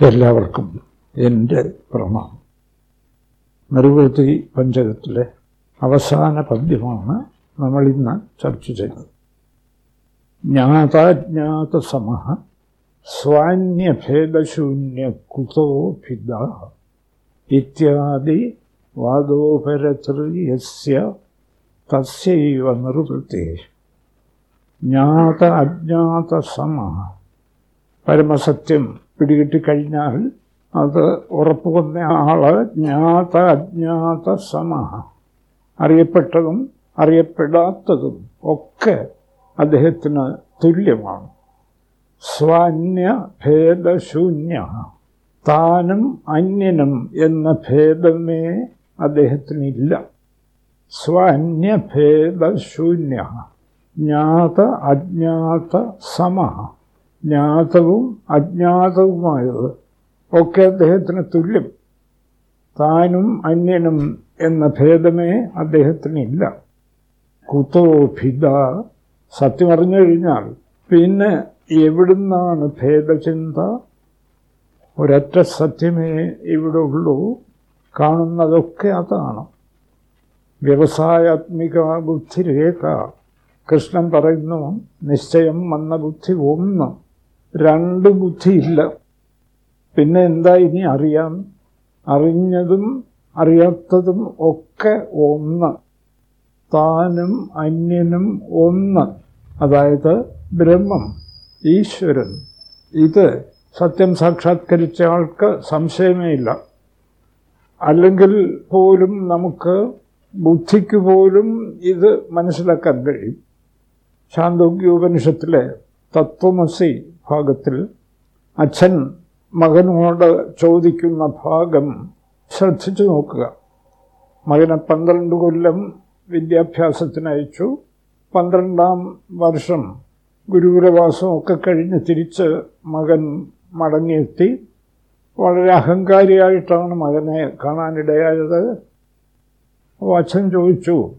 എല്ലാവർക്കും എന്റെ പ്രണാമം. മരുവൃത്തി പഞ്ചകത്തിലെ അവസാന പദ്യമാണ് നമ്മളിന്ന് ചർച്ച ചെയ്യുന്നത് ജ്ഞാതാജ്ഞാത സമ സ്വാന്യഭേദശൂന്യ കുതോഭിത ഇത്യാദി വാദോപരതൃയസ്യ തസ്യൈവ നിർവൃത്തി ജ്ഞാത അജ്ഞാത സമ പരമസത്യം പിടികിട്ടിക്കഴിഞ്ഞാൽ അത് ഉറപ്പുവന്ന ആൾ ജ്ഞാത അജ്ഞാത സമഹ അറിയപ്പെട്ടതും അറിയപ്പെടാത്തതും ഒക്കെ അദ്ദേഹത്തിന് തുല്യമാണ്. സ്വാന്യ ഭേദശൂന്യ താനും അന്യനും എന്ന ഭേദമേ അദ്ദേഹത്തിനില്ല. സ്വാന്യഭേദശൂന്യ. ജ്ഞാത അജ്ഞാത സമ ജ്ഞാതവും അജ്ഞാതവുമായത്. ഒക്കെ അദ്ദേഹത്തിന് തുല്യം. താനും അന്യനും എന്ന ഭേദമേ അദ്ദേഹത്തിനില്ല. കുതോ ഭിത സത്യം അറിഞ്ഞു കഴിഞ്ഞാൽ പിന്നെ എവിടുന്നാണ് ഭേദചിന്ത? ഒരൊറ്റ സത്യമേ ഇവിടെ ഉള്ളൂ. കാണുന്നതൊക്കെ അതാണ്. വ്യവസായാത്മിക ബുദ്ധിരേഖ. കൃഷ്ണൻ പറയുന്നു നിശ്ചയം വന്ന ബുദ്ധി ഒന്ന്. രണ്ട് ബുദ്ധിയില്ല. പിന്നെ എന്താ ഇനി അറിയാം? അറിഞ്ഞതും അറിയാത്തതും ഒക്കെ ഒന്ന്. താനും അന്യനും ഒന്ന്. അതായത് ബ്രഹ്മം ഈശ്വരൻ. ഇത് സത്യം സാക്ഷാത്കരിച്ച ആൾക്ക് സംശയമേ ഇല്ല അല്ലെങ്കിൽ പോലും നമുക്ക് ബുദ്ധിക്ക് പോലും ഇത് മനസ്സിലാക്കാൻ കഴിയും. ശാന്തോഗ്യോപനിഷത്തിലെ തത്വമസി ഭാഗത്തിൽ അച്ഛൻ മകനോട് ചോദിക്കുന്ന ഭാഗം ശ്രദ്ധിച്ചു നോക്കുക. മകനെ പന്ത്രണ്ട് കൊല്ലം വിദ്യാഭ്യാസത്തിന് അയച്ചു. പന്ത്രണ്ടാം വർഷം ഗുരുകുലവാസമൊക്കെ കഴിഞ്ഞ് തിരിച്ച് മകൻ മടങ്ങിയെത്തി. വളരെ അഹങ്കാരിയായിട്ടാണ് മകനെ കാണാനിടയായത്. അപ്പോൾ അച്ഛൻ ചോദിച്ചു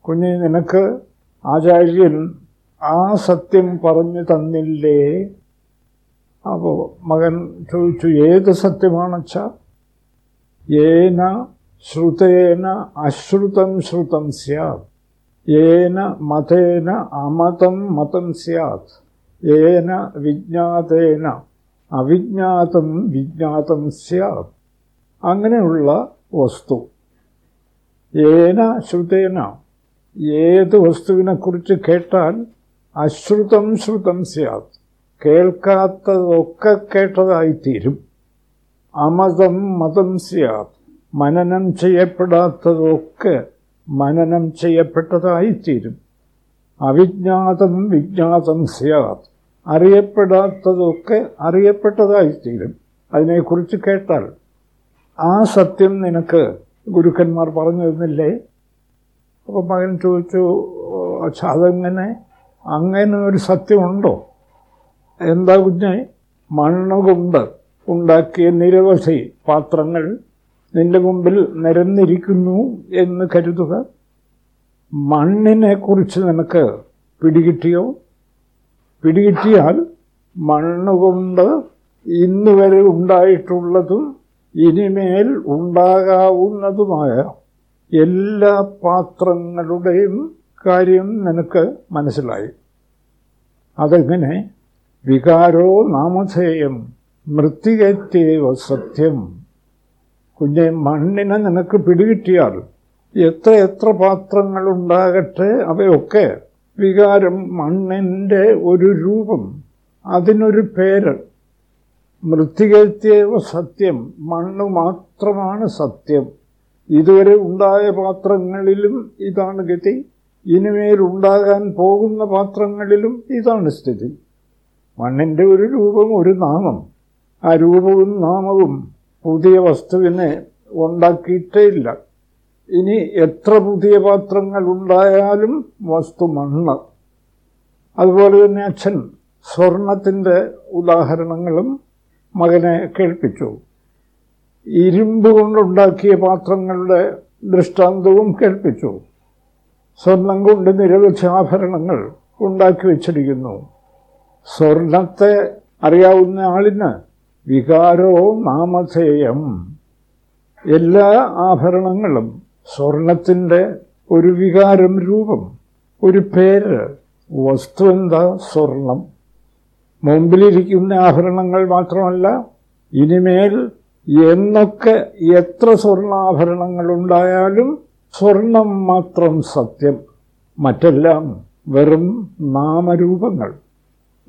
കുഞ്ഞെ നിനക്ക് ആചാര്യൻ ആ സത്യം പറഞ്ഞു തന്നില്ലേ? അപ്പോൾ മകൻ ചോദിച്ചു ഏത് സത്യമാണച്ച? ഏന ശ്രുതേന അശ്രുതം ശ്രുതം സ്യാത്. ഏന മതേന അമതം മതം സ്യാത്. ഏന വിജ്ഞാതേന അവിജ്ഞാതം വിജ്ഞാതം സ്യാത്. അങ്ങനെയുള്ള വസ്തു. ഏന ശ്രുതേന ഏത് വസ്തുവിനെക്കുറിച്ച് കേട്ടാൽ അശ്രുതം ശ്രുതം സ്യാത്. കേൾക്കാത്തതൊക്കെ കേട്ടതായിത്തീരും. അമതം മതം സ്യാത്. മനനം ചെയ്യപ്പെടാത്തതൊക്കെ മനനം ചെയ്യപ്പെട്ടതായിത്തീരും. അവിജ്ഞാതം വിജ്ഞാതം സ്യാത്. അറിയപ്പെടാത്തതൊക്കെ അറിയപ്പെട്ടതായിത്തീരും. അതിനെക്കുറിച്ച് കേട്ടാൽ ആ സത്യം നിനക്ക് ഗുരുക്കന്മാർ പറഞ്ഞു തന്നില്ലേ? അപ്പോൾ മകൻ ചോദിച്ചു അച്ഛാ അതെങ്ങനെ? അങ്ങനെ ഒരു സത്യമുണ്ടോ? എന്താ കുഞ്ഞെ? മണ്ണുകൊണ്ട് ഉണ്ടാക്കിയ നിരവധി പാത്രങ്ങൾ നിന്റെ മുമ്പിൽ നിരന്നിരിക്കുന്നു എന്ന് കരുതുക. മണ്ണിനെക്കുറിച്ച് നിനക്ക് പിടികിട്ടിയോ? പിടികിട്ടിയാൽ മണ്ണുകൊണ്ട് ഇന്ന് വരെ ഉണ്ടായിട്ടുള്ളതും ഇനിമേൽ ഉണ്ടാകാവുന്നതുമായ എല്ലാ പാത്രങ്ങളുടെയും കാര്യം നിനക്ക് മനസ്സിലായി. അതെങ്ങനെ? വികാരോ നാമധേയം മൃത്തികേറ്റേവ സത്യം. കുഞ്ഞെ മണ്ണിനെ നിനക്ക് പിടികിട്ടിയാൽ എത്ര എത്ര പാത്രങ്ങളുണ്ടാകട്ടെ അവയൊക്കെ. വികാരം മണ്ണിന്റെ ഒരു രൂപം അതിനൊരു പേര്. മൃത്തികേറ്റേവ സത്യം മണ്ണ് മാത്രമാണ് സത്യം. ഇതുവരെ ഉണ്ടായ പാത്രങ്ങളിലും ഇതാണ് ഗതി. ഇനിമേൽ ഉണ്ടാകാൻ പോകുന്ന പാത്രങ്ങളിലും ഇതാണ് സ്ഥിതി. മണ്ണിന്റെ ഒരു രൂപം ഒരു നാമം. ആ രൂപവും നാമവും പുതിയ വസ്തുവിനെ ഉണ്ടാക്കിയിട്ടേ ഇല്ല. ഇനി എത്ര പുതിയ പാത്രങ്ങൾ ഉണ്ടായാലും വസ്തു മണ്ണ്. അതുപോലെ തന്നെ അച്ഛൻ സ്വർണത്തിന്റെ ഉദാഹരണങ്ങളും മകനെ കേൾപ്പിച്ചു. ഇരുമ്പ് കൊണ്ടുണ്ടാക്കിയ പാത്രങ്ങളുടെ ദൃഷ്ടാന്തവും കേൾപ്പിച്ചു. സ്വർണം കൊണ്ട് നിരവധി ആഭരണങ്ങൾ ഉണ്ടാക്കി വച്ചിരിക്കുന്നു. സ്വർണത്തെ അറിയാവുന്ന ആളിന് വികാരോ നാമധേയം. എല്ലാ ആഭരണങ്ങളും സ്വർണത്തിന്റെ ഒരു വികാരം രൂപം ഒരു പേര് വസ്തു എന്താ സ്വർണം. മുമ്പിലിരിക്കുന്ന ആഭരണങ്ങൾ മാത്രമല്ല ഇനിമേൽ എന്നൊക്കെ എത്ര സ്വർണാഭരണങ്ങൾ ഉണ്ടായാലും സ്വർണം മാത്രം സത്യം. മറ്റെല്ലാം വെറും നാമരൂപങ്ങൾ.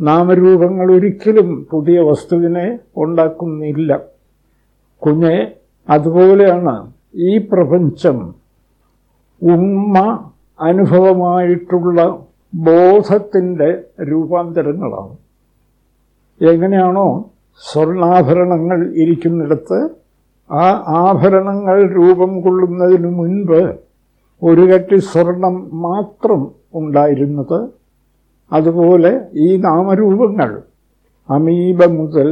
നാമരൂപങ്ങൾ ഒരിക്കലും പുതിയ വസ്തുവിനെ ഉണ്ടാക്കുന്നില്ല. കുഞ്ഞെ അതുപോലെയാണ് ഈ പ്രപഞ്ചം ഉമ്മ അനുഭവമായിട്ടുള്ള ബോധത്തിന്റെ രൂപാന്തരങ്ങളാണ്. എങ്ങനെയാണോ സ്വർണാഭരണങ്ങൾ ഇരിക്കുന്നിടത്ത് ആ ആഭരണങ്ങൾ രൂപം കൊള്ളുന്നതിനു മുൻപ് ഒരു കട്ടി സ്വർണം മാത്രം ഉണ്ടായിരുന്നത്. അതുപോലെ ഈ നാമരൂപങ്ങൾ അമീബ മുതൽ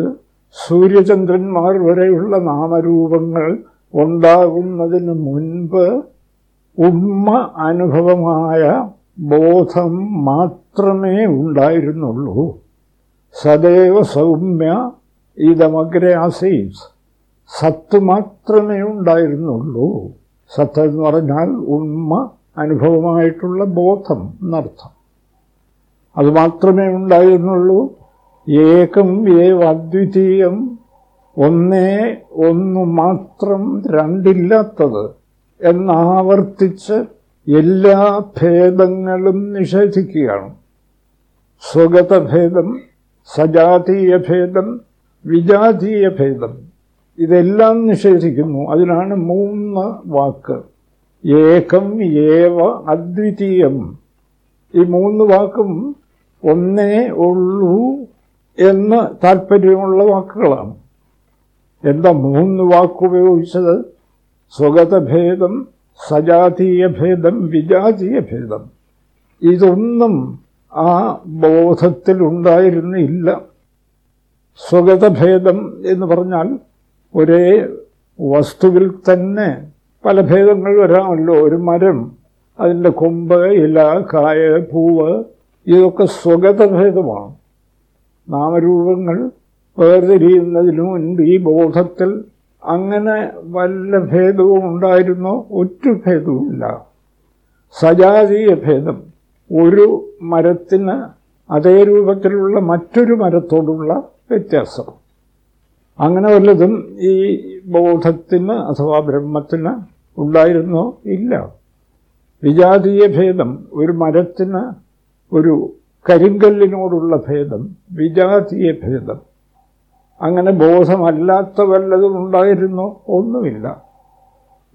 സൂര്യചന്ദ്രന്മാർ വരെയുള്ള നാമരൂപങ്ങൾ ഉണ്ടാകുന്നതിന് മുൻപ് ഉമ്മ അനുഭവമായ ബോധം മാത്രമേ ഉണ്ടായിരുന്നുള്ളൂ. സദൈവ സൗമ്യ ഇതമഗ്രെ ആസീസ് സത്ത് മാത്രമേ ഉണ്ടായിരുന്നുള്ളൂ. സത്ത് എന്ന് പറഞ്ഞാൽ ഉണ്മ അനുഭവമായിട്ടുള്ള ബോധം എന്നർത്ഥം. അത് മാത്രമേ ഉണ്ടായിരുന്നുള്ളൂ. ഏകം ഏവ അദ്വിതീയം ഒന്നേ ഒന്ന് മാത്രം രണ്ടില്ലാത്തത് എന്നാവർത്തിച്ച് എല്ലാ ഭേദങ്ങളും നിഷേധിക്കുകയാണ്. സ്വഗതഭേദം സജാതീയ ഭേദം വിജാതീയ ഭേദം ഇതെല്ലാം നിഷേധിക്കുന്നു. അതിനാണ് മൂന്ന് വാക്ക്. ഏകം ഏവ അദ്വിതീയം. ഈ മൂന്ന് വാക്കും ഒന്നേ ഉള്ളൂ എന്ന് താല്പര്യമുള്ള വാക്കുകളാണ്. എന്താ മൂന്ന് വാക്കുപയോഗിച്ചത്? സ്വഗതഭേദം സജാതീയ ഭേദം വിജാതീയ ഭേദം ഇതൊന്നും ആ ബോധത്തിലുണ്ടായിരുന്നില്ല. സ്വഗതഭേദം എന്ന് പറഞ്ഞാൽ ഒരേ വസ്തുവിൽ തന്നെ പല ഭേദങ്ങൾ വരാമല്ലോ. ഒരു മരം അതിന്റെ കൊമ്പ് ഇല കായ പൂവ് ഇതൊക്കെ സ്വഗതഭേദമാണ്. നാമരൂപങ്ങൾ വേർതിരിയുന്നതിനു മുൻപ് ഈ ബോധത്തിൽ അങ്ങനെ വല്ല ഭേദവും ഉണ്ടായിരുന്നോ? ഒറ്റ ഭേദവുമില്ല. സജാതീയ ഭേദം. ഒരു മരത്തിന് അതേ രൂപത്തിലുള്ള മറ്റൊരു മരത്തോടുള്ള വ്യത്യാസം. അങ്ങനെ വല്ലതും ഈ ബോധത്തിന് അഥവാ ബ്രഹ്മത്തിന് ഉണ്ടായിരുന്നോ? ഇല്ല. വിജാതീയ ഭേദം ഒരു മരത്തിന് ഒരു കരിങ്കല്ലിനോടുള്ള ഭേദം വിജാതീയ ഭേദം. അങ്ങനെ ബോധമല്ലാത്ത വല്ലതും ഉണ്ടായിരുന്നോ? ഒന്നുമില്ല.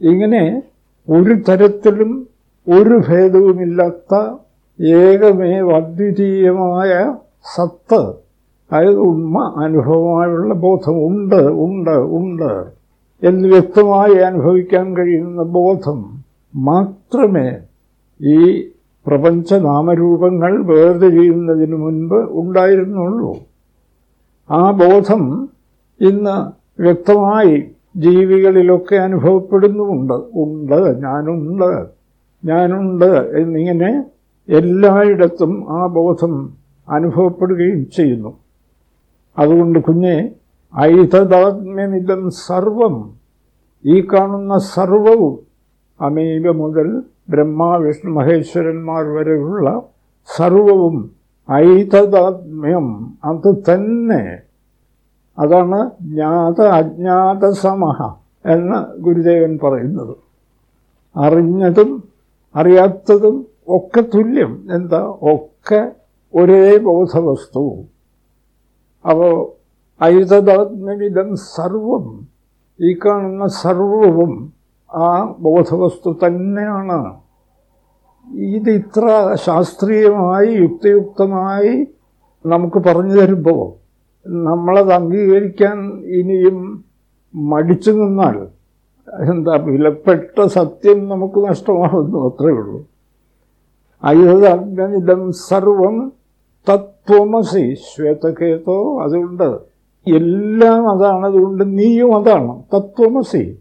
ഇങ്ങനെ ഒരു തരത്തിലും ഒരു ഭേദവുമില്ലാത്ത ഏകമേ അദ്വിതീയമായ സത്ത് അതായത് ഉണ്മ അനുഭവമായുള്ള ബോധം ഉണ്ട് ഉണ്ട് ഉണ്ട്. എന്ന് വ്യക്തമായി അനുഭവിക്കാൻ കഴിയുന്ന ബോധം മാത്രമേ ഈ പ്രപഞ്ച നാമരൂപങ്ങൾ വേർതിരിയുന്നതിന് മുൻപ് ഉണ്ടായിരുന്നുള്ളൂ. ആ ബോധം ഇന്ന് വ്യക്തമായി ജീവികളിലൊക്കെ അനുഭവപ്പെടുന്നുമുണ്ട്. ഉണ്ട് ഞാനുണ്ട് ഞാനുണ്ട് എന്നിങ്ങനെ എല്ലായിടത്തും ആ ബോധം അനുഭവപ്പെടുകയും ചെയ്യുന്നു. അതുകൊണ്ട് കുഞ്ഞെ ഐതദാത്മ്യമിതം സർവം ഈ കാണുന്ന സർവവും അമീബ മുതൽ ബ്രഹ്മ വിഷ്ണു മഹേശ്വരന്മാർ വരെയുള്ള സർവവും ഐതദാത്മ്യം അത് തന്നെ. അതാണ് ജ്ഞാത അജ്ഞാത സമഹ എന്ന് ഗുരുദേവൻ പറയുന്നത്. അറിഞ്ഞതും അറിയാത്തതും ഒക്കെ തുല്യം. എന്താ? ഒക്കെ ഒരേ ബോധവസ്തു അപ്പോൾ ഐതദാത്മ്യവിധം സർവം ഈ കാണുന്ന സർവവും ആ ബോധവസ്തു തന്നെയാണ്. ഇത് ഇത്ര ശാസ്ത്രീയമായി യുക്തിയുക്തമായി നമുക്ക് പറഞ്ഞു തരുമ്പോൾ നമ്മളത് അംഗീകരിക്കാൻ ഇനിയും മടിച്ചു നിന്നാൽ എന്താ വിലപ്പെട്ട സത്യം നമുക്ക് നഷ്ടമാകുന്നു അത്രയേ ഉള്ളൂ. അയുധം സർവം തത്വമസി ശ്വേതകേതോ അതുകൊണ്ട് എല്ലാം അതാണ് അതുകൊണ്ട് നീയും അതാണ്. തത്വമസി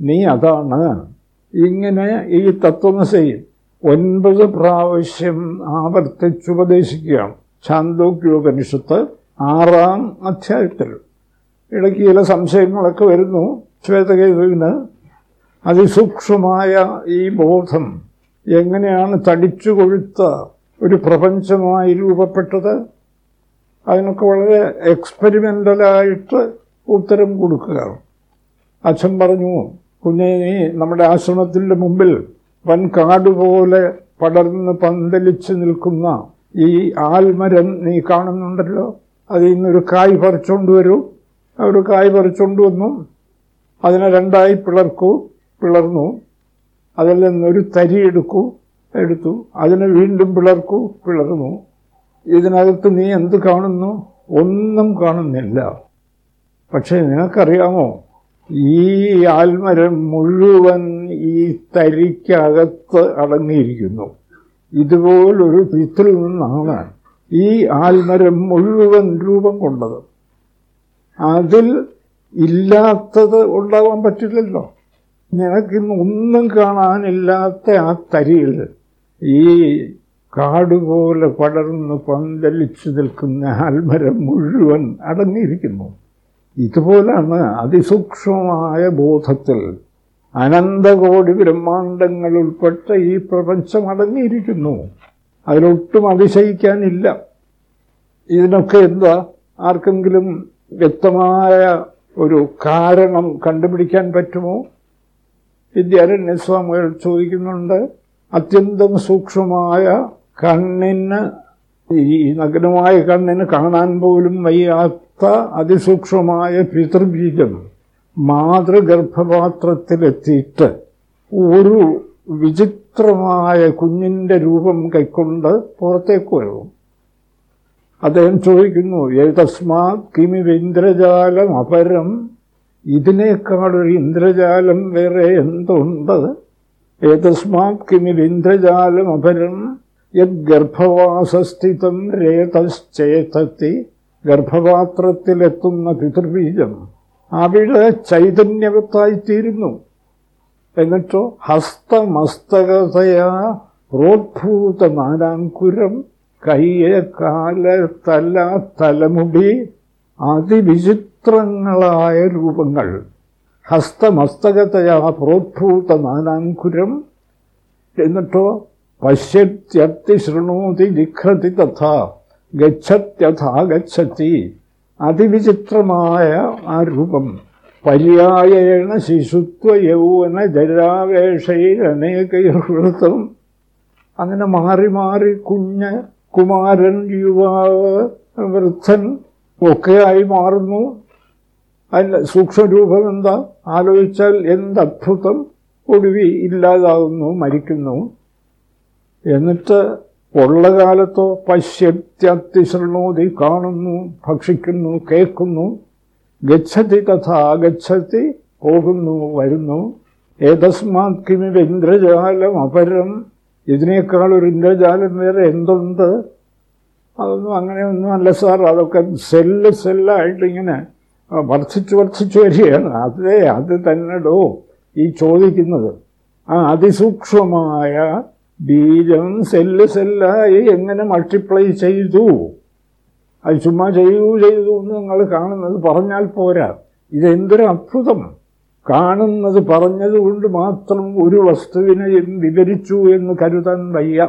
നീ അതാണ്. ഇങ്ങനെ ഈ തത്വമസി ഒൻപത് പ്രാവശ്യം ആവർത്തിച്ചുപദേശിക്കുകയാണ് ചാന്തോക്യോപനിഷത്ത് ആറാം അധ്യായത്തിൽ. ഇടയ്ക്ക് ചില സംശയങ്ങളൊക്കെ വരുന്നു ശ്വേതകേതുവിന്. അതിസൂക്ഷ്മമായ ഈ ബോധം എങ്ങനെയാണ് തടിച്ചു കൊഴുത്ത ഒരു പ്രപഞ്ചമായി രൂപപ്പെട്ടത് അതിനൊക്കെ വളരെ എക്സ്പെരിമെന്റലായിട്ട് ഉത്തരം കൊടുക്കുക അച്ഛൻ പറഞ്ഞു കുഞ്ഞെ നീ നമ്മുടെ ആശ്രമത്തിന്റെ മുമ്പിൽ വൻ കാട് പോലെ പടർന്ന് പന്തലിച്ച് നിൽക്കുന്ന ഈ ആൽമരം നീ കാണുന്നുണ്ടല്ലോ. അതിൽ നിന്നൊരു കായ് പറിച്ചുകൊണ്ട് വരൂ. ഒരു കായ് പറിച്ചുകൊണ്ട് വന്നു. അതിനെ രണ്ടായി പിളർക്കൂ പിളർന്നു. അതിൽ നിന്നൊരു തരി എടുക്കൂ. എടുത്തു. അതിനെ വീണ്ടും പിളർക്കൂ പിളർന്നു. ഇതിനകത്ത് നീ എന്ത് കാണുന്നു? ഒന്നും കാണുന്നില്ല. പക്ഷേ നിനക്കറിയാമോ? ഈ ആൽമരം മുഴുവൻ ഈ തരിക്കകത്ത് അടങ്ങിയിരിക്കുന്നു. ഇതുപോലൊരു വിത്തിൽ നിന്നാണ് ഈ ആൽമരം മുഴുവൻ രൂപം കൊണ്ടത്. അതിൽ ഇല്ലാത്തത് ഉണ്ടാവാൻ പറ്റില്ലല്ലോ. നിനക്കിന്ന് ഒന്നും കാണാനില്ലാത്ത ആ തരിയിൽ ഈ കാടുപോലെ പടർന്ന് പന്തലിച്ചു നിൽക്കുന്ന ആൽമരം മുഴുവൻ അടങ്ങിയിരിക്കുന്നു. ഇതുപോലാണ് അതിസൂക്ഷ്മമായ ബോധത്തിൽ അനന്തകോടി ബ്രഹ്മാണ്ടങ്ങൾ ഉൾപ്പെട്ട ഈ പ്രപഞ്ചം അടങ്ങിയിരിക്കുന്നു. അതിലൊട്ടും അതിശയിക്കാനില്ല. ഇതിനൊക്കെ എന്താ ആർക്കെങ്കിലും വ്യക്തമായ ഒരു കാരണം കണ്ടുപിടിക്കാൻ പറ്റുമോ? വിദ്യാരണ്യസ്വാമികൾ ചോദിക്കുന്നുണ്ട്. അത്യന്തം സൂക്ഷ്മമായ കണ്ണിന് ഈ നഗ്നമായ കണ്ണിന് കാണാൻ പോലും വയ്യാത്ത അതിസൂക്ഷ്മമായ പിതൃബീജം മാതൃഗർഭപാത്രത്തിലെത്തിയിട്ട് ഒരു വിചിത്രമായ കുഞ്ഞിന്റെ രൂപം കൈക്കൊണ്ട് പുറത്തേക്ക് വരും അദ്ദേഹം ചോദിക്കുന്നു ഏതസ്മാത് കിമിവ് ഇന്ദ്രജാലം അപരം? ഇതിനേക്കാളൊരു ഇന്ദ്രജാലം വേറെ എന്തുണ്ട്? ഏതസ്മാത് കിമിവ് യദ്ഗർഭവാസസ്ഥിതം രേതശ്ചേതത്തി ഗർഭപാത്രത്തിലെത്തുന്ന പിതൃബീജം. അവിടെ ചൈതന്യവത്തായിത്തീരുന്നു. എന്നിട്ടോ ഹസ്തമസ്തകതയാ പ്രോദ്ഭൂത നാനാങ്കുരം കയ്യ് കാല തല തലമുടി അതിവിചിത്രങ്ങളായ രൂപങ്ങൾ. ഹസ്തമസ്തകതയാ പ്രോത്ഭൂത നാനാങ്കുരം എന്നിട്ടോ പശ്യത്യത്തി ശൃണോതി ലിഖതി തഥാ ഗച്ഛത്യഥാ ഗച്ഛത്തി അതിവിചിത്രമായ ആ രൂപം പര്യായേണ ശിശുത്വ യൗവന ജരാവേഷയിലനേകൃതം അങ്ങനെ മാറി മാറി കുഞ്ഞ് കുമാരൻ യുവാവ് വൃദ്ധൻ ഒക്കെയായി മാറുന്നു. അതിന്റെ സൂക്ഷ്മരൂപം എന്താ ആലോചിച്ചാൽ എന്തത്ഭുതം? ഒടുവി ഇല്ലാതാകുന്നു മരിക്കുന്നു. എന്നിട്ട് ഉള്ള കാലത്തോ പശ്യത്യത്തിശൃണോതി കാണുന്നു ഭക്ഷിക്കുന്നു കേൾക്കുന്നു. ഗച്ഛതി തഥാ ഗച്ഛതി പോകുന്നു വരുന്നു. ഏതസ്മാത് കിമിവ് ഇന്ദ്രജാലം അപരം? ഇതിനേക്കാൾ ഒരു ഇന്ദ്രജാലം വേറെ എന്തുണ്ട്? അതൊന്നും അങ്ങനെയൊന്നും അല്ല സാർ. അതൊക്കെ സെല്ല് സെല്ലായിട്ട് ഇങ്ങനെ വർദ്ധിച്ചു വർദ്ധിച്ചു വരികയാണ് അതേ അത് തന്നെടോ ഈ ചോദിക്കുന്നത്. ആ അതിസൂക്ഷ്മമായ ബീജം സെല്ല് സെല്ലായി എങ്ങനെ മൾട്ടിപ്ലൈ ചെയ്തു? അത് ചുമ്മാ ചെയ്തു ചെയ്തു എന്ന് നിങ്ങൾ കാണുന്നത് പറഞ്ഞാൽ പോരാ. ഇതെന്തൊരു അത്ഭുതം. കാണുന്നത് പറഞ്ഞതുകൊണ്ട് മാത്രം ഒരു വസ്തുവിനെ വിവരിച്ചു എന്ന് കരുതാൻ വയ്യ.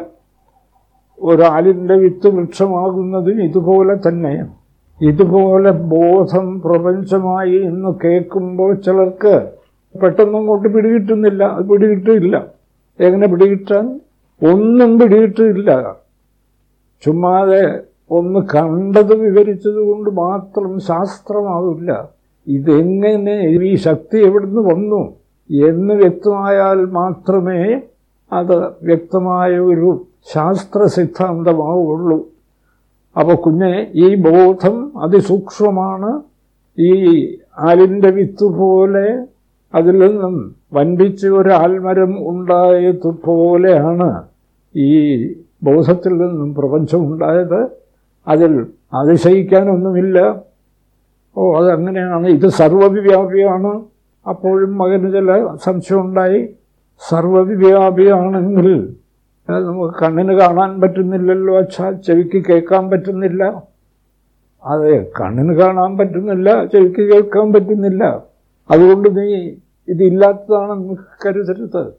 ഒരാലിന്റെ വിത്ത് വൃക്ഷമാകുന്നതും ഇതുപോലെ തന്നെ ഇതുപോലെ ബോധം പ്രപഞ്ചമായി എന്ന് കേൾക്കുമ്പോൾ ചിലർക്ക് പെട്ടെന്നും കൊണ്ട് പിടികിട്ടുന്നില്ല. അത് പിടികിട്ടില്ല. എങ്ങനെ പിടികിട്ടാൻ? ഒന്നും പിടികിട്ടില്ല. ചുമ്മാതെ ഒന്ന് കണ്ടത് വിവരിച്ചത് കൊണ്ട് മാത്രം ശാസ്ത്രമാവില്ല. ഇതെങ്ങനെ ഈ ശക്തി എവിടുന്ന് വന്നു? എന്ന് വ്യക്തമായാൽ മാത്രമേ അത് വ്യക്തമായ ഒരു ശാസ്ത്ര സിദ്ധാന്തമാവുള്ളൂ. അപ്പോൾ കുഞ്ഞെ ഈ ബോധം അതിസൂക്ഷ്മമാണ്. ഈ ആലിന്റെ വിത്ത് പോലെ അതിൽ നിന്നും വൻപിച്ച് ഒരു ആൽമരം ഉണ്ടായതുപോലെയാണ് ഈ ബോധത്തിൽ നിന്നും പ്രപഞ്ചം ഉണ്ടായത് അതിൽ അതിശയിക്കാനൊന്നുമില്ല. ഓ അതങ്ങനെയാണ്. ഇത് സർവവ്യാപിയാണ്. അപ്പോഴും മകന് ചില സംശയമുണ്ടായി. സർവവ്യാപിയാണെങ്കിൽ നമുക്ക് കണ്ണിന് കാണാൻ പറ്റുന്നില്ലല്ലോ അച്ഛാ ചെവിക്ക് കേൾക്കാൻ പറ്റുന്നില്ല. അതെ കണ്ണിന് കാണാൻ പറ്റുന്നില്ല ചെവിക്ക് കേൾക്കാൻ പറ്റുന്നില്ല. അതുകൊണ്ട് നീ ഇതില്ലാത്തതാണെന്ന് കരുതരുത്.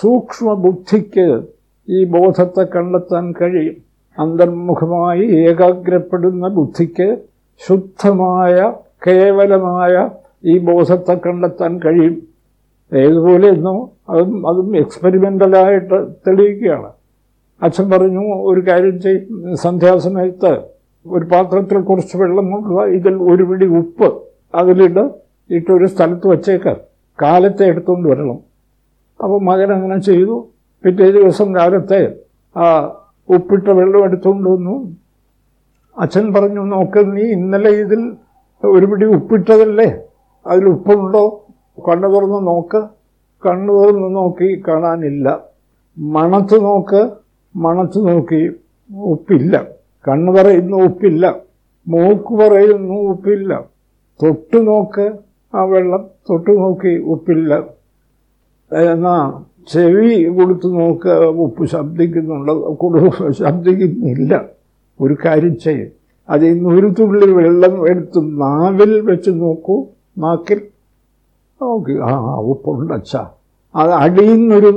സൂക്ഷ്മ ബുദ്ധിക്ക് ഈ ബോധത്തെ കണ്ടെത്താൻ കഴിയും. അന്തർമുഖമായി ഏകാഗ്രപ്പെടുന്ന ബുദ്ധിക്ക് ശുദ്ധമായ കേവലമായ ഈ ബോധത്തെ കണ്ടെത്താൻ കഴിയും. ഏതുപോലെ എന്നോ അതും അതും എക്സ്പെരിമെന്റലായിട്ട് തെളിയിക്കുകയാണ്. അച്ഛൻ പറഞ്ഞു ഒരു കാര്യം ചെയ്യും സന്ധ്യാസമയത്ത് ഒരു പാത്രത്തിൽ കുറച്ച് വെള്ളം കൊണ്ടുക ഇതിൽ ഒരു പിടി ഉപ്പ് അതിലിട്ട് ഇട്ടൊരു സ്ഥലത്ത് വച്ചേക്കാം. കാലത്തെ എടുത്തുകൊണ്ട് വരണം. അപ്പോൾ മകൻ അങ്ങനെ ചെയ്തു. പിറ്റേ ദിവസം കാലത്തെ ആ ഉപ്പിട്ട വെള്ളം എടുത്തുകൊണ്ട് വന്നു. അച്ഛൻ പറഞ്ഞു നോക്ക് നീ ഇന്നലെ ഇതിൽ ഒരു പിടി ഉപ്പിട്ടതല്ലേ? അതിൽ ഉപ്പുണ്ടോ? കണ്ണു തുറന്ന് നോക്ക്. കണ്ണു തുറന്ന് നോക്കി കാണാനില്ല. മണത്ത് നോക്ക് മണത്ത് നോക്കി ഉപ്പില്ല. കണ്ണ് പറയുന്നു ഉപ്പില്ല. മൂക്ക് പറയുന്നു ഉപ്പില്ല. തൊട്ടു നോക്ക് ആ വെള്ളം തൊട്ടു നോക്കി ഉപ്പില്ല. എന്നാ ചെവി കൊടുത്ത് നോക്ക് ഉപ്പ് ശബ്ദിക്കുന്നുണ്ട്. കൊടു ശബ്ദിക്കുന്നില്ല. ഒരു കാര്യം ചെയ്യും. അതിൽ നിന്ന് ഒരു തുള്ളി വെള്ളം എടുത്ത് നാവിൽ വെച്ച് നോക്കൂ. നാക്കിൽ നോക്കി. ആ ഉപ്പുണ്ട് അച്ഛാ അത് അടിയുന്നൊരു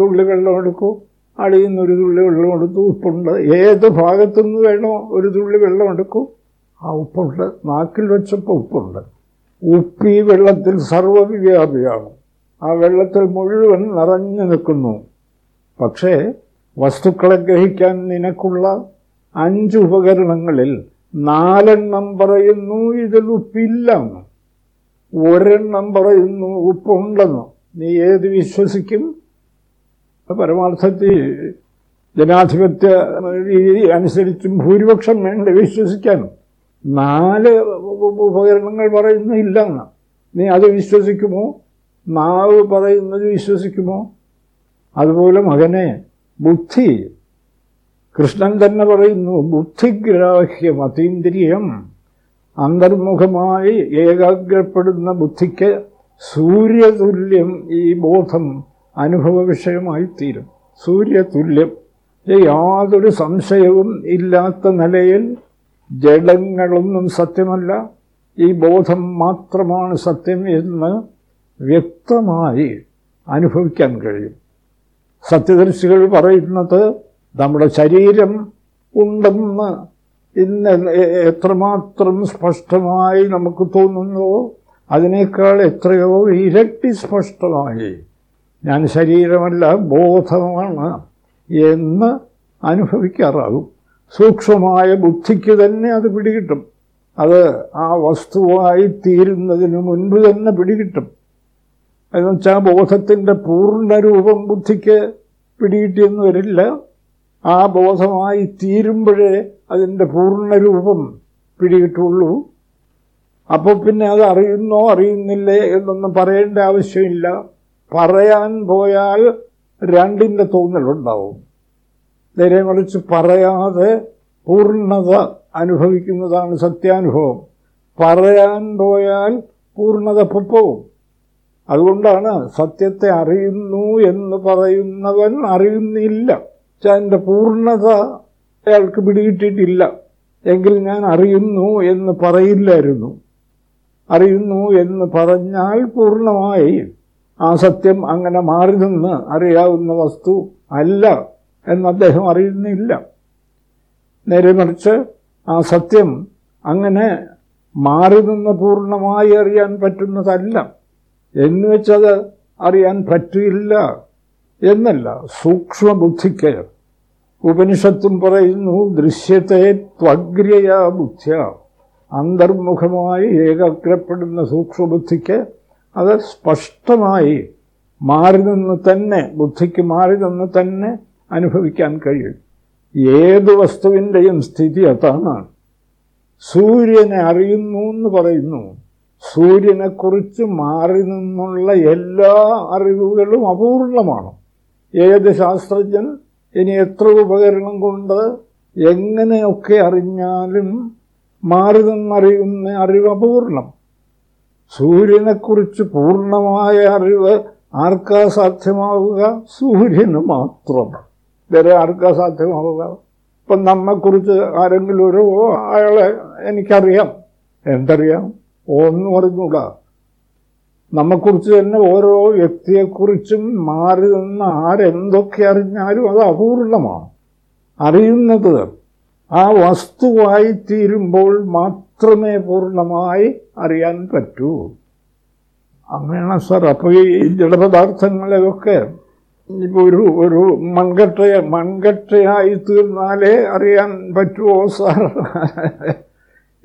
തുള്ളി വെള്ളം എടുക്കൂ. അടിയുന്നൊരു തുള്ളി വെള്ളം എടുത്തു. ഉപ്പുണ്ട്. ഏത് ഭാഗത്തുനിന്ന് വേണോ ഒരു തുള്ളി വെള്ളം എടുക്കൂ. ആ ഉപ്പുണ്ട്. നാക്കിൽ വെച്ചപ്പോൾ ഉപ്പുണ്ട്. ഉപ്പ് ഈ വെള്ളത്തിൽ സർവവ്യാപിയാണ് ആ വെള്ളത്തിൽ മുഴുവൻ നിറഞ്ഞു നിൽക്കുന്നു. പക്ഷേ വസ്തുക്കളെ ഗ്രഹിക്കാൻ നിനക്കുള്ള അഞ്ച് ഉപകരണങ്ങളിൽ നാലെണ്ണം പറയുന്നു ഇതിൽ ഒരെണ്ണം പറയുന്നു ഉപ്പുണ്ടെന്ന്. നീ ഏത് വിശ്വസിക്കും? പരമാർത്ഥത്തിൽ ജനാധിപത്യ രീതി അനുസരിച്ചും ഭൂരിപക്ഷം വേണ്ട വിശ്വസിക്കാൻ നാല് ഉപകരണങ്ങൾ പറയുന്നില്ലെന്ന് നീ അത് വിശ്വസിക്കുമോ? നാവ് പറയുന്നത് വിശ്വസിക്കുമോ? അതുപോലെ മകനെ ബുദ്ധി. കൃഷ്ണൻ തന്നെ പറയുന്നു ബുദ്ധിഗ്രാഹ്യം അതീന്ദ്രിയം. അന്തർമുഖമായി ഏകാഗ്രപ്പെടുന്ന ബുദ്ധിക്ക് സൂര്യതുല്യം ഈ ബോധം അനുഭവ വിഷയമായി തീരും. സൂര്യതുല്യം. യാതൊരു സംശയവും ഇല്ലാത്ത നിലയിൽ ജഡങ്ങളൊന്നും സത്യമല്ല. ഈ ബോധം മാത്രമാണ് സത്യം എന്ന് വ്യക്തമായി അനുഭവിക്കാൻ കഴിയും. സത്യദർശികൾ പറയുന്നത് നമ്മുടെ ശരീരം ഉണ്ടെന്ന് ഇന്ന് എത്രമാത്രം സ്പഷ്ടമായി നമുക്ക് തോന്നുന്നുവോ അതിനേക്കാൾ എത്രയോ ഇരട്ടി സ്പഷ്ടമായി. ഞാൻ ശരീരമല്ല ബോധമാണ് എന്ന് അനുഭവിക്കാറാകും. സൂക്ഷ്മമായ ബുദ്ധിക്ക് തന്നെ അത് പിടികിട്ടും. അത് ആ വസ്തുവായി തീരുന്നതിന് മുൻപ് തന്നെ പിടികിട്ടും. എന്നുവെച്ചാൽ ബോധത്തിന്റെ പൂർണരൂപം ബുദ്ധിക്ക് പിടികിട്ടിയെന്ന് വരില്ല. ആ ബോധമായി തീരുമ്പോഴേ അതിന്റെ പൂർണരൂപം പിടികിട്ടുള്ളൂ. അപ്പോൾ പിന്നെ അത് അറിയുന്നോ അറിയുന്നില്ലേ എന്നൊന്നും പറയേണ്ട ആവശ്യമില്ല. പറയാൻ പോയാൽ രണ്ടിന്റെ തോന്നലുണ്ടാവും. നേരെ മറിച്ച് പറയാതെ പൂർണത അനുഭവിക്കുന്നതാണ് സത്യാനുഭവം. പറയാൻ പോയാൽ പൂർണത പൊപ്പവും. അതുകൊണ്ടാണ് സത്യത്തെ അറിയുന്നു എന്ന് പറയുന്നവൻ അറിയുന്നില്ല. അതിന്റെ പൂർണത അയാൾക്ക് പിടികിട്ടിയിട്ടില്ല. എങ്കിൽ ഞാൻ അറിയുന്നു എന്ന് പറയില്ലായിരുന്നു. അറിയുന്നു എന്ന് പറഞ്ഞാൽ പൂർണമായി ആ സത്യം അങ്ങനെ മാറി നിന്ന് അറിയാവുന്ന വസ്തു അല്ല എന്ന് അദ്ദേഹം അറിയുന്നില്ല. നേരെ മറിച്ച് ആ സത്യം അങ്ങനെ മാറി നിന്ന് പൂർണമായി അറിയാൻ പറ്റുന്നതല്ല. എന്ന് വെച്ചത് അറിയാൻ പറ്റില്ല എന്നല്ല. സൂക്ഷ്മ ബുദ്ധിക്ക് ഉപനിഷത്തും പറയുന്നു ദൃശ്യത്തെ ത്വഗ്രയ ബുദ്ധ്യ. അന്തർമുഖമായി ഏകാഗ്രപ്പെടുന്ന സൂക്ഷ്മബുദ്ധിക്ക് അത് സ്പഷ്ടമായി മാറി നിന്ന് തന്നെ ബുദ്ധിക്ക് മാറി നിന്ന് തന്നെ അനുഭവിക്കാൻ കഴിയും. ഏത് വസ്തുവിന്റെയും സ്ഥിതി അതാണ്. സൂര്യനെ അറിയുന്നു എന്ന് പറയുന്നു. സൂര്യനെക്കുറിച്ച് മാറി നിന്നുള്ള എല്ലാ അറിവുകളും അപൂർണമാണ്. ഏത് ശാസ്ത്രജ്ഞൻ ഇനി എത്ര ഉപകരണം കൊണ്ട് എങ്ങനെയൊക്കെ അറിഞ്ഞാലും മാറി നിന്നറിയുന്ന അറിവ് അപൂർണം. സൂര്യനെക്കുറിച്ച് പൂർണമായ അറിവ് ആർക്കാ സാധ്യമാവുക? സൂര്യന് മാത്രം. വേറെ ആർക്കാ സാധ്യമാവുക? ഇപ്പം നമ്മെക്കുറിച്ച് ആരെങ്കിലും ഒരു "ഓ, അയാളെ എനിക്കറിയാം. എന്തറിയാം? ഒന്നും അറിഞ്ഞൂടാ. നമ്മെക്കുറിച്ച് തന്നെ ഓരോ വ്യക്തിയെക്കുറിച്ചും മാറി നിന്ന് ആരെന്തൊക്കെ അറിഞ്ഞാലും അത് അപൂർണമാണ്. അറിയുന്നത് ആ വസ്തുവായി തീരുമ്പോൾ മാത്രമേ പൂർണമായി അറിയാൻ പറ്റൂ. അങ്ങനെയാണ് സർ. അപ്പോൾ ഈ ജഡപദാർത്ഥങ്ങളെയൊക്കെ ഇപ്പൊ ഒരു ഒരു മൺകട്ടയെ മൺകട്ടയായി തീർന്നാലേ അറിയാൻ പറ്റുമോ സാർ?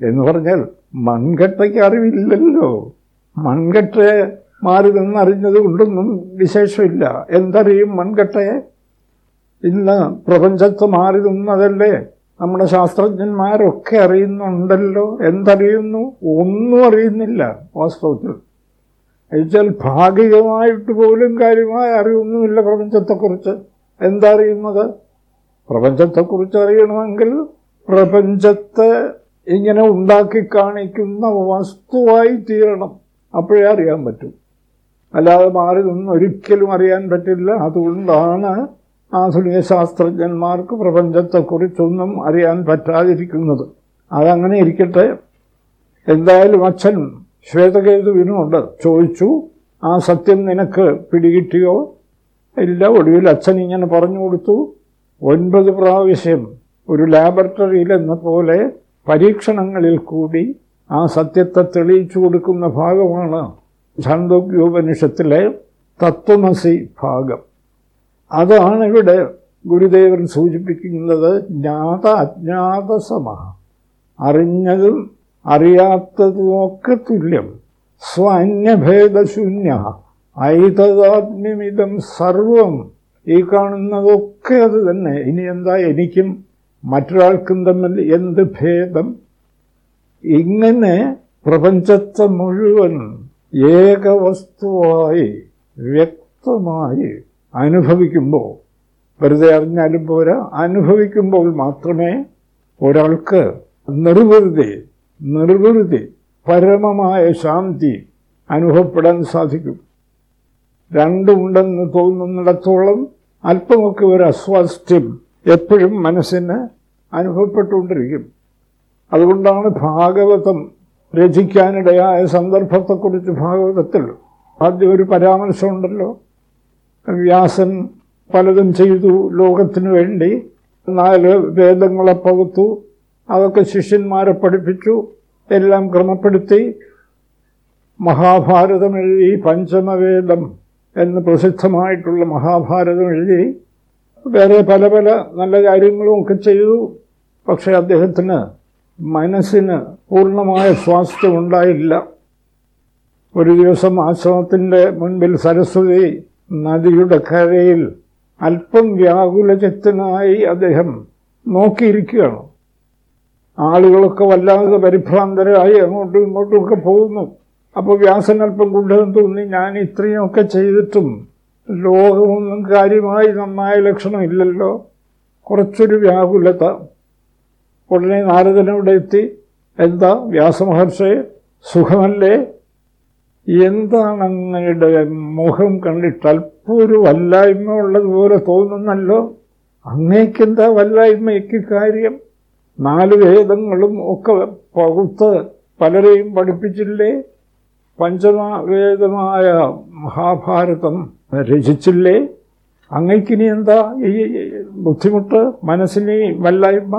എന്ന് പറഞ്ഞാൽ മൺകട്ടയ്ക്ക് അറിവില്ലല്ലോ. മൺകട്ടയെ മാറി നിന്നറിഞ്ഞത് കൊണ്ടൊന്നും വിശേഷമില്ല. എന്തറിയും മൺകെട്ടയെ ഇന്ന് പ്രപഞ്ചത്ത് മാറി നിന്നതല്ലേ നമ്മുടെ ശാസ്ത്രജ്ഞന്മാരൊക്കെ അറിയുന്നുണ്ടല്ലോ. എന്തറിയുന്നു? ഒന്നും അറിയുന്നില്ല വാസ്തവത്തിൽ. എന്നുവെച്ചാൽ ഭാഗികമായിട്ട് പോലും കാര്യമായ അറിവൊന്നുമില്ല പ്രപഞ്ചത്തെക്കുറിച്ച്. എന്താ അറിയുന്നത് പ്രപഞ്ചത്തെക്കുറിച്ച് അറിയണമെങ്കിൽ പ്രപഞ്ചത്തെ ഇങ്ങനെ ഉണ്ടാക്കി കാണിക്കുന്ന വസ്തുവായി തീരണം. അപ്പോഴേ അറിയാൻ പറ്റും. അല്ലാതെ മാറി നിന്ന് ഒരിക്കലും അറിയാൻ പറ്റില്ല. അതുകൊണ്ടാണ് ആധുനിക ശാസ്ത്രജ്ഞന്മാർക്ക് പ്രപഞ്ചത്തെക്കുറിച്ചൊന്നും അറിയാൻ പറ്റാതിരിക്കുന്നത്. അതങ്ങനെ ഇരിക്കട്ടെ. എന്തായാലും അച്ഛൻ ശ്വേതകേതുവിനുമുണ്ട് ചോദിച്ചു ആ സത്യം നിനക്ക് പിടികിട്ടിയോ? ഇല്ല ഒടുവിൽ അച്ഛൻ ഇങ്ങനെ പറഞ്ഞു കൊടുത്തു ഒൻപത് പ്രാവശ്യം ഒരു ലാബറട്ടറിയിൽ എന്ന പോലെ പരീക്ഷണങ്ങളിൽ കൂടി ആ സത്യത്തെ തെളിയിച്ചു കൊടുക്കുന്ന ഭാഗമാണ് ഛാന്തോഗ്യോപനിഷത്തിലെ തത്വമസി ഭാഗം. അതാണ് ഇവിടെ ഗുരുദേവൻ സൂചിപ്പിക്കുന്നത് ജ്ഞാത അജ്ഞാത സമ. അറിഞ്ഞതും അറിയാത്തതുമൊക്കെ തുല്യം. സ്വന്യഭേദശൂന്യ. ഐതദാത്മ്യമിതം സർവം. ഈ കാണുന്നതൊക്കെ അത് തന്നെ. ഇനി എന്താ എനിക്കും മറ്റൊരാൾക്കും തമ്മിൽ എന്ത് ഭേദം? ഇങ്ങനെ പ്രപഞ്ചത്തെ മുഴുവൻ ഏകവസ്തുവായി വ്യക്തമായി അനുഭവിക്കുമ്പോൾ വെറുതെ അറിഞ്ഞാലും പോരാ അനുഭവിക്കുമ്പോൾ മാത്രമേ ഒരാൾക്ക് നിർവൃതി നിർവൃതി പരമമായ ശാന്തി അനുഭവപ്പെടാൻ സാധിക്കും. രണ്ടുമുണ്ടെന്ന് തോന്നുന്നിടത്തോളം അല്പമൊക്കെ ഒരു അസ്വാസ്ഥ്യം എപ്പോഴും മനസ്സിന് അനുഭവപ്പെട്ടുകൊണ്ടിരിക്കും. അതുകൊണ്ടാണ് ഭാഗവതം രചിക്കാനിടയായ സന്ദർഭത്തെക്കുറിച്ച് ഭാഗവതത്തിൽ ആദ്യം ഒരു പരാമർശമുണ്ടല്ലോ. വ്യാസൻ പലതും ചെയ്തു ലോകത്തിനു വേണ്ടി. നാല് വേദങ്ങളെ പകുത്തു. അതൊക്കെ ശിഷ്യന്മാരെ പഠിപ്പിച്ചു. എല്ലാം ക്രമപ്പെടുത്തി. മഹാഭാരതം എഴുതി പഞ്ചമവേദം എന്ന് പ്രസിദ്ധമായിട്ടുള്ള മഹാഭാരതം എഴുതി. വേറെ പല പല നല്ല കാര്യങ്ങളും ഒക്കെ ചെയ്തു. പക്ഷേ അദ്ദേഹത്തിന് മനസ്സിന് പൂർണമായ സ്വാസ്ഥ്യം ഉണ്ടായില്ല ഒരു ദിവസം ആശ്രമത്തിന്റെ മുൻപിൽ സരസ്വതി നദിയുടെ കരയിൽ അല്പം വ്യാകുലചിത്തനായി അദ്ദേഹം നോക്കിയിരിക്കുകയാണ്. ആളുകളൊക്കെ വല്ലാതെ പരിഭ്രാന്തരായി അങ്ങോട്ടും ഇങ്ങോട്ടുമൊക്കെ പോകുന്നു. അപ്പോൾ വ്യാസൻ അല്പം കൊണ്ടുവന്ന് തോന്നി ഞാൻ ഇത്രയൊക്കെ ചെയ്തിട്ടും ലോകമൊന്നും കാര്യമായി നന്നായ ലക്ഷണമില്ലല്ലോ. കുറച്ചൊരു വ്യാകുലത. ഉടനെ നാരദനവിടെ എത്തി. എന്താ വ്യാസമഹർഷയെ സുഖമല്ലേ? എന്താണ് അങ്ങയുടെ മുഖം കണ്ടിട്ട് അല്പൊരു വല്ലായ്മ ഉള്ളതുപോലെ തോന്നുന്നല്ലോ? അങ്ങേക്കെന്താ വല്ലായ്മയ്ക്ക് കാര്യം? നാല് വേദങ്ങളും ഒക്കെ പകുത്ത് പലരെയും പഠിപ്പിച്ചില്ലേ? പഞ്ചമവേദമായ മഹാഭാരതം രചിച്ചില്ലേ? അങ്ങേക്കിനി എന്താ ഈ ബുദ്ധിമുട്ട്? മനസ്സിന് വല്ലായ്മ?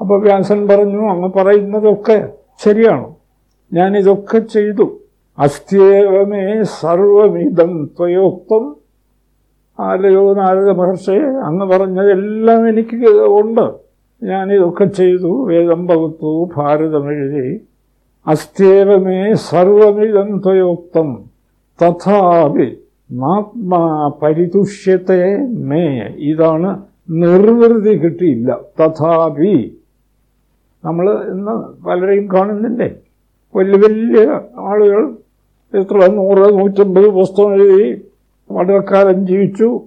അപ്പോൾ വ്യാസൻ പറഞ്ഞു അങ്ങ് പറയുന്നതൊക്കെ ശരിയാണ്? ഞാനിതൊക്കെ ചെയ്തു. അസ്ഥ്യേവമേ സർവമിതം ത്വയോക്തം. ആലയോ നാരദ മഹർഷി അങ്ങ് പറഞ്ഞതെല്ലാം എനിക്ക് ഉണ്ട്. ഞാനിതൊക്കെ ചെയ്തു. വേദം പകുത്തു ഭാരതം എഴുതി. സർവമിതം ത്വയോക്തം. തഥാപി നാത്മാ പരിതുഷ്യത്തെ മേ. ഇതാണ് നിർവൃതി കിട്ടിയില്ല. തഥാപി നമ്മൾ ഇന്ന് പലരെയും കാണുന്നില്ലേ? വലിയ വലിയ ആളുകൾ എത്ര നൂറ് നൂറ്റമ്പത് പുസ്തകം എഴുതി വളരെ കാലം ജീവിച്ചു.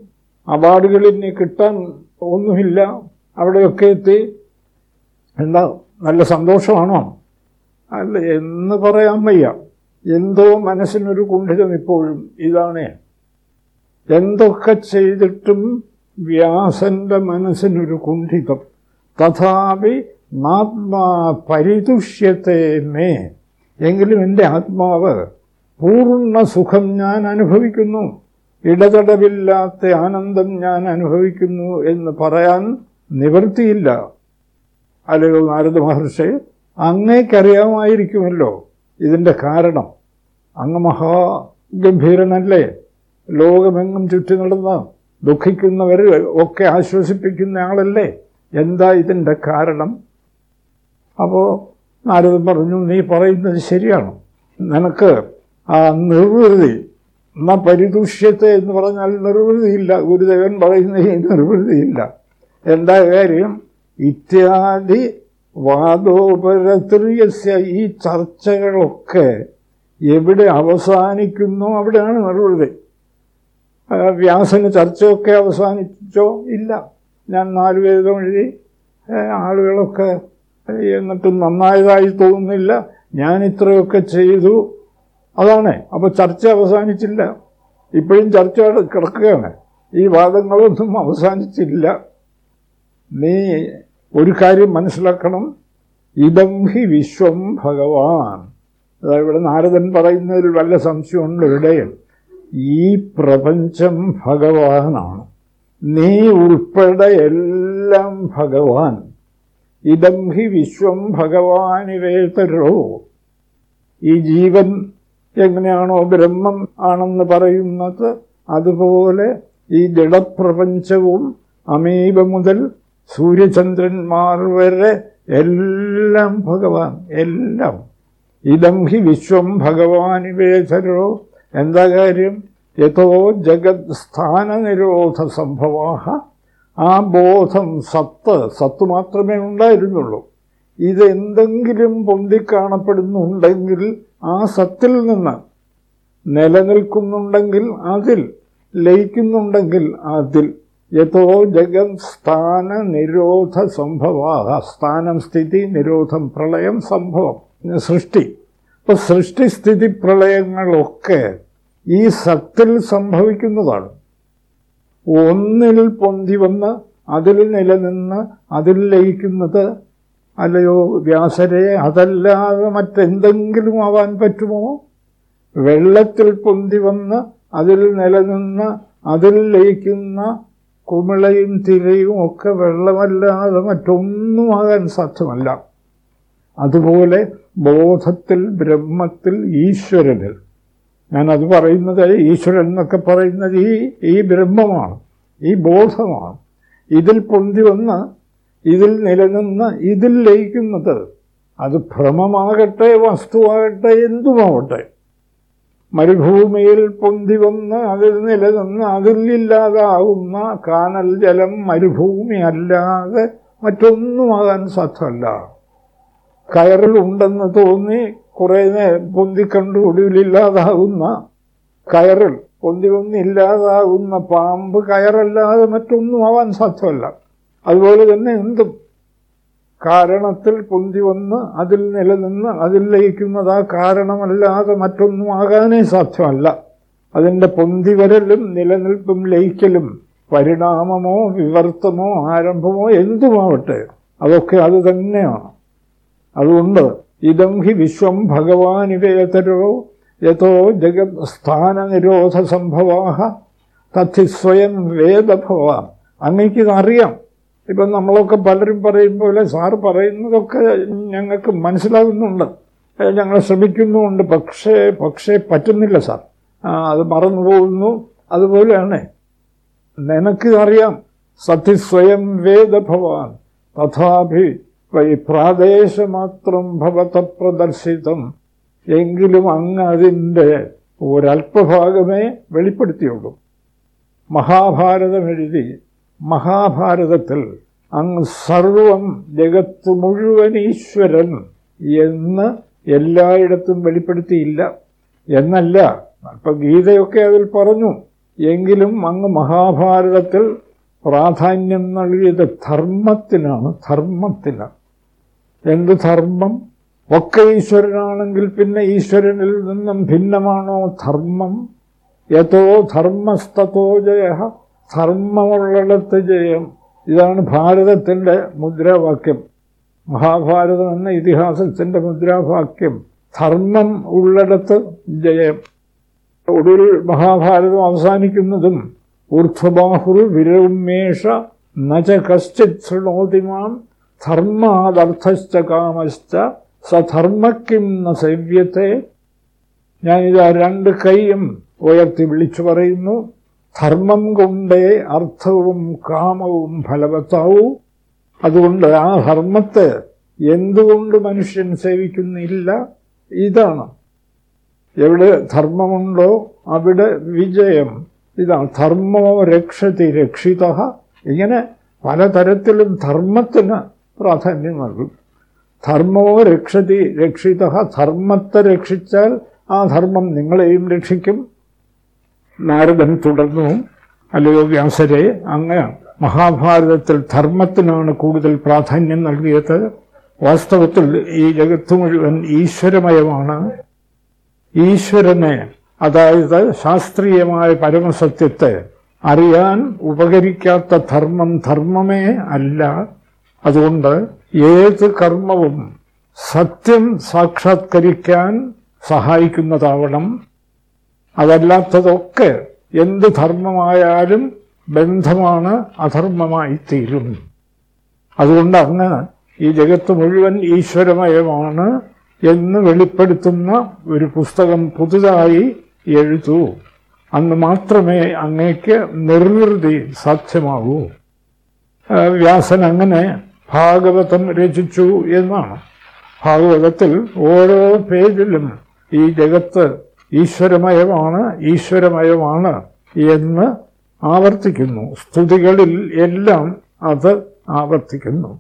അവാർഡുകൾ ഇനി കിട്ടാൻ ഒന്നുമില്ല. അവിടെയൊക്കെ എത്തി. എന്താ നല്ല സന്തോഷമാണോ? അല്ല എന്ന് പറയാൻ വയ്യ. എന്തോ മനസ്സിനൊരു കുണ്ഠിതം ഇപ്പോഴും ഇതാണ്. എന്തൊക്കെ ചെയ്തിട്ടും വ്യാസന്റെ മനസ്സിനൊരു കുണ്ഠിതം. തഥാപി നാത്മാ പരിതുഷ്യത്തെ മേ. എങ്കിലും എന്റെ ആത്മാവ് പൂർണ സുഖം ഞാൻ അനുഭവിക്കുന്നു. ഇടതടവില്ലാത്ത ആനന്ദം ഞാൻ അനുഭവിക്കുന്നു എന്ന് പറയാൻ നിവൃത്തിയില്ല. അല്ലയോ നാരദ മഹർഷി അങ്ങേക്കറിയാമായിരിക്കുമല്ലോ ഇതിന്റെ കാരണം. അങ്ങ് മഹാഗംഭീരനല്ലേ? ലോകമെങ്ങും ചുറ്റി നടന്ന് ദുഃഖിക്കുന്നവർ ഒക്കെ ആശ്വസിപ്പിക്കുന്ന ആളല്ലേ? എന്താ ഇതിന്റെ കാരണം? അപ്പോൾ നാരദൻ പറഞ്ഞു നീ പറയുന്നത് ശരിയാണ്. നിനക്ക് ആ നിർവൃതി എന്നാ പരിദൂഷ്യത്തെ എന്ന് പറഞ്ഞാൽ നിർവൃതിയില്ല. ഗുരുദേവൻ പറയുന്ന ഈ നിർവൃതിയില്ല. എന്താ കാര്യം? ഇത്യാദി വാദോപരത്രിയസ്യ ഈ ചർച്ചകളൊക്കെ എവിടെ അവസാനിക്കുന്നു അവിടെയാണ് നിർവൃതി. വ്യാസന് ചർച്ചയൊക്കെ അവസാനിച്ചോ? ഇല്ല. ഞാൻ നാല് വേദം എഴുതി ആളുകളൊക്കെ എന്നിട്ടും നന്നായതായി തോന്നുന്നില്ല. ഞാൻ ഇത്രയൊക്കെ ചെയ്തു. അതാണ്. അപ്പോൾ ചർച്ച അവസാനിച്ചില്ല. ഇപ്പോഴും ചർച്ച കിടക്കുകയാണ്. ഈ വാദങ്ങളൊന്നും അവസാനിച്ചില്ല. നീ ഒരു കാര്യം മനസ്സിലാക്കണം. ഇതം ഹി വിശ്വം ഭഗവാൻ. അതായത് ഇവിടെ നാരദൻ പറയുന്നതിൽ വല്ല സംശയമുണ്ട് ഇടയിൽ? ഈ പ്രപഞ്ചം ഭഗവാനാണ്. നീ ഉൾപ്പെടെ എല്ലാം ഭഗവാൻ. ഇതം ഹി വിശ്വം ഭഗവാനിവേതരോ ഈ ജീവൻ എങ്ങനെയാണോ ബ്രഹ്മം ആണെന്ന് പറയുന്നത് അതുപോലെ ഈ ജഡപ്രപഞ്ചവും അമീബ മുതൽ സൂര്യചന്ദ്രന്മാർ വരെ എല്ലാം ഭഗവാൻ എല്ലാം. ഇതം ഹി വിശ്വം ഭഗവാനിവേതരോ എന്താ കാര്യം? യഥോ ജഗത് സ്ഥാനനിരോധ സംഭവാഹ. ആ ബോധം സത്ത് സത്ത് മാത്രമേ ഉണ്ടായിരുന്നുള്ളൂ. ഇതെന്തെങ്കിലും പൊന്തിക്കാണപ്പെടുന്നുണ്ടെങ്കിൽ ആ സത്തിൽ നിന്ന് നിലനിൽക്കുന്നുണ്ടെങ്കിൽ അതിൽ ലയിക്കുന്നുണ്ടെങ്കിൽ അതിൽ. യഥോ ജഗം സ്ഥാന നിരോധ സംഭവാഹ സ്ഥാനം സ്ഥിതി നിരോധം പ്രളയം സംഭവം സൃഷ്ടി. ഇപ്പൊ സൃഷ്ടിസ്ഥിതി പ്രളയങ്ങളൊക്കെ ഈ സത്തിൽ സംഭവിക്കുന്നതാണ്. ഒന്നിൽ പൊന്തി വന്ന് അതിൽ നിലനിന്ന് അതിൽ ലയിക്കുന്നത് അല്ലയോ വ്യാസരെ അതല്ലാതെ മറ്റെന്തെങ്കിലും ആവാൻ പറ്റുമോ? വെള്ളത്തിൽ പൊന്തി വന്ന് അതിൽ നിലനിന്ന് അതിൽ ലയിക്കുന്ന കുമിളയും തിരയും ഒക്കെ വെള്ളമല്ലാതെ മറ്റൊന്നും ആകാൻ സാധ്യമല്ല. അതുപോലെ ബോധത്തിൽ ബ്രഹ്മത്തിൽ ഈശ്വരനിൽ ഞാനത് പറയുന്നത് ഈശ്വരൻ എന്നൊക്കെ പറയുന്നത് ഈ ഈ ബ്രഹ്മമാണ് ഈ ബോധമാണ്. ഇതിൽ പൊന്തി വന്ന് ഇതിൽ നിലനിന്ന് ഇതിൽ ലയിക്കുന്നത് അത് ഭ്രമമാകട്ടെ വസ്തുവാകട്ടെ എന്തുമാവട്ടെ. മരുഭൂമിയിൽ പൊന്തി വന്ന് അതിൽ നിലനിന്ന് അതിലില്ലാതാവുന്ന കാനൽ ജലം മരുഭൂമി അല്ലാതെ മറ്റൊന്നുമാകാൻ സാധ്യമല്ല. കയറിലുണ്ടെന്ന് തോന്നി കുറേ പൊന്തിക്കണ്ടു ഒടുവിലില്ലാതാകുന്ന കയറിൽ പൊന്തി ഒന്നില്ലാതാകുന്ന പാമ്പ് കയറല്ലാതെ മറ്റൊന്നും ആവാൻ സാധ്യമല്ല. അതുപോലെ തന്നെ എന്തും കാരണത്തിൽ പൊന്തി വന്ന് അതിൽ നിലനിന്ന് അതിൽ ലയിക്കുന്നത് ആ കാരണമല്ലാതെ മറ്റൊന്നും ആകാനേ സാധ്യമല്ല. അതിന്റെ പൊന്തി വരലും നിലനിൽപ്പും ലയിക്കലും പരിണാമമോ വിവർത്തമോ ആരംഭമോ എന്തുമാവട്ടെ അതൊക്കെ അത് തന്നെയാണ്. അതുകൊണ്ട് ഇതം ഹി വിശ്വം ഭഗവാനിവേതരോ യഥോ ജഗത് സ്ഥാനനിരോധ സംഭവാഹ തഥി സ്വയം വേദഭവാം. അങ്ങേക്ക് ഇതറിയാം. ഇപ്പം നമ്മളൊക്കെ പലരും പറയും പോലെ സാറ് പറയുന്നതൊക്കെ ഞങ്ങൾക്ക് മനസ്സിലാകുന്നുണ്ട്. ഞങ്ങൾ ശ്രമിക്കുന്നുമുണ്ട്. പക്ഷേ പക്ഷേ പറ്റുന്നില്ല സാർ. അത് മറന്നു പോകുന്നു. അതുപോലെയാണ്. നിനക്ക് അറിയാം സത്യസ്വയം വേദഭവാൻ തഥാപി പ്രാദേശമാത്രം ഭവത പ്രദർശിതം. എങ്കിലും അങ്ങ് അതിന്റെ ഒരല്പഭാഗമേ വെളിപ്പെടുത്തിയുള്ളൂ. മഹാഭാരതം എഴുതി മഹാഭാരതത്തിൽ അങ്ങ് സർവം ജഗത്ത് മുഴുവൻ ഈശ്വരൻ എന്ന് എല്ലായിടത്തും വെളിപ്പെടുത്തിയില്ല. എന്നല്ല ഇപ്പം ഗീതയൊക്കെ അതിൽ പറഞ്ഞു. എങ്കിലും അങ്ങ് മഹാഭാരതത്തിൽ പ്രാധാന്യം നൽകിയത് ധർമ്മത്തിനാണ് ധർമ്മത്തിനാണ് എന്ത് ധർമ്മം? ഒക്കെ ഈശ്വരനാണെങ്കിൽ പിന്നെ ഈശ്വരനിൽ നിന്നും ഭിന്നമാണോ ധർമ്മം? യഥോ ധർമ്മസ്തോ ജയ ധർമ്മമുള്ളിടത്ത് ജയം. ഇതാണ് ഭാരതത്തിന്റെ മുദ്രാവാക്യം. മഹാഭാരതം എന്ന ഇതിഹാസത്തിന്റെ മുദ്രാവാക്യം. ധർമ്മം ഉള്ളിടത്ത് ജയം. ഒടുവിൽ മഹാഭാരതം അവസാനിക്കുന്നതും ഊർധ്വബാഹുർ വിരൗമേഷ നച കശ്ചിത് ശൃണോതിമാം ധർമാദർത്ഥശ്ച കാമശ്ച സധർമ്മക്കിം സേവ്യത്തെ. ഞാനിതാ രണ്ട് കൈയും ഉയർത്തി വിളിച്ചു പറയുന്നു. ധർമ്മം കൊണ്ടേ അർത്ഥവും കാമവും ഫലവത്താവൂ. അതുകൊണ്ട് ആ ധർമ്മത്തെ എന്തുകൊണ്ട് മനുഷ്യൻ സേവിക്കുന്നില്ല? ഇതാണ്. എവിടെ ധർമ്മമുണ്ടോ അവിടെ വിജയം. ഇതാണ് ധർമ്മോ രക്ഷതി രക്ഷിത. ഇങ്ങനെ പലതരത്തിലും ധർമ്മത്തിന് പ്രാധാന്യം നൽകും ധർമ്മവോ രക്ഷതി രക്ഷിത ധർമ്മത്തെ രക്ഷിച്ചാൽ ആ ധർമ്മം നിങ്ങളെയും രക്ഷിക്കും. നാരദൻ തുടർന്നു അല്ലയോ വ്യാസരെ അങ്ങ് മഹാഭാരതത്തിൽ ധർമ്മത്തിനാണ് കൂടുതൽ പ്രാധാന്യം നൽകിയത്. വാസ്തവത്തിൽ ഈ ജഗത്ത് മുഴുവൻ ഈശ്വരമയമാണ്. ഈശ്വരനെ അതായത് ശാസ്ത്രീയമായ പരമസത്യത്തെ അറിയാൻ ഉപകരിക്കാത്ത ധർമ്മം ധർമ്മമേ അല്ല. അതുകൊണ്ട് ഏത് കർമ്മവും സത്യം സാക്ഷാത്കരിക്കാൻ സഹായിക്കുന്നതാവണം. അതല്ലാത്തതൊക്കെ എന്ത് ധർമ്മമായാലും ബന്ധമാണ് അധർമ്മമായി തീരും അതുകൊണ്ട് അങ്ങ് ഈ ജഗത്ത് മുഴുവൻ ഈശ്വരമയമാണ് എന്ന് വെളിപ്പെടുത്തുന്ന ഒരു പുസ്തകം പുതുതായി എഴുതു. അന്ന് മാത്രമേ അങ്ങേക്ക് നിർവൃതി സാധ്യമാകൂ വ്യാസൻ അങ്ങനെ ഭാഗവതം രചിച്ചു എന്നാണ്. ഭാഗവതത്തിൽ ഓരോ പേജിലും ഈ ജഗത്ത് ഈശ്വരമയമാണ് ഈശ്വരമയമാണ് എന്ന് ആവർത്തിക്കുന്നു. സ്തുതികളിൽ എല്ലാം അത് ആവർത്തിക്കുന്നു.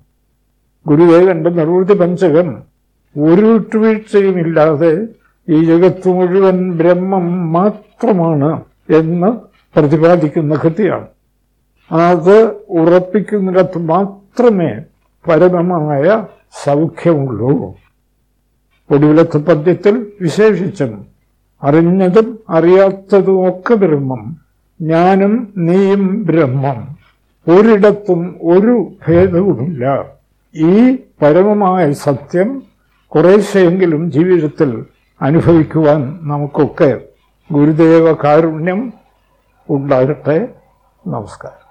ഗുരുദേവന്റെ നിർവൃത്തി പഞ്ചകം ഒരു വിട്ടുവീഴ്ചയുമില്ലാതെ ഈ ജഗത്ത് മുഴുവൻ ബ്രഹ്മം മാത്രമാണ് എന്ന് പ്രതിപാദിക്കുന്ന കൃതിയാണ്. അത് ഉറപ്പിക്കുന്നിടത്ത് മാത്രമേ പരമമായ സൗഖ്യമുള്ളൂ. ഒടുവിലത്തെ പദ്യത്തിൽ വിശേഷിച്ചും അറിഞ്ഞതും അറിയാത്തതും ഒക്കെ ബ്രഹ്മം. ഞാനും നീയും ബ്രഹ്മം. ഒരിടത്തും ഒരു ഭേദവുമില്ല. ഈ പരമമായ സത്യം കുറേശ്ശെയെങ്കിലും ജീവിതത്തിൽ അനുഭവിക്കുവാൻ നമുക്കൊക്കെ ഗുരുദേവ കാരുണ്യം ഉണ്ടാകട്ടെ. നമസ്കാരം.